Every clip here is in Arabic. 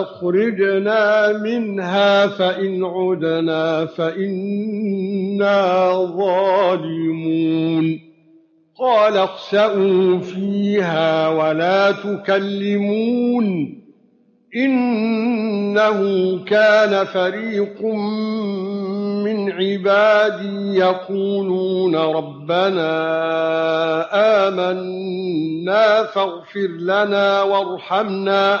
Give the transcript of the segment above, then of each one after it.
أَخْرِجْنَا مِنْهَا فَإِنْ عُدْنَا فَإِنَّا ظَالِمُونَ. قَالَ اخْسَئُوا فِيهَا وَلَا تُكَلِّمُونِ. إِنَّهُ كَانَ فَرِيقٌ مِنْ عِبَادِي يَقُولُونَ رَبَّنَا آمَنَّا فَاغْفِرْ لَنَا وَارْحَمْنَا.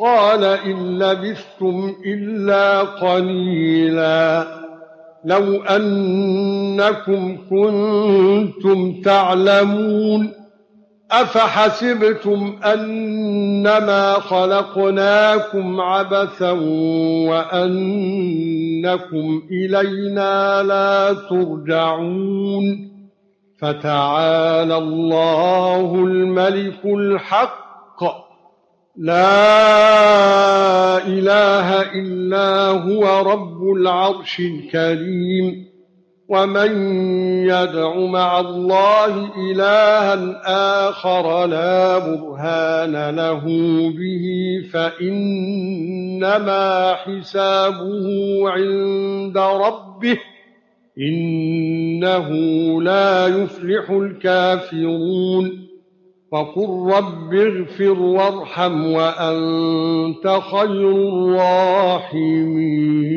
قَالَ إِن لَّبِثْتُمْ إِلَّا قَلِيلًا. لَّوْ أَنَّكُمْ كُنتُمْ تَعْلَمُونَ. أَفَحَسِبْتُمْ أَنَّمَا خَلَقْنَاكُمْ عَبَثًا وَأَنَّكُمْ إِلَيْنَا لَا تُرْجَعُونَ. فَتَعَالَى اللَّهُ الْمَلِكُ الْحَقُّ. لَا إِلَٰهَ إِلَّا هُوَ رَبُّ الْعَرْشِ الْكَرِيمِ وَمَن يَدْعُ مَعَ اللَّهِ إِلَٰهًا آخَرَ لَا بُرْهَانَ لَهُ بِهِ فَإِنَّمَا حِسَابُهُ عِندَ رَبِّهِ إِنَّهُ لَا يُفْلِحُ الْكَافِرُونَ وَقُل رَّبِّ اغْفِرْ وَارْحَمْ وَأَنتَ خَيْرُ الرَّاحِمِينَ.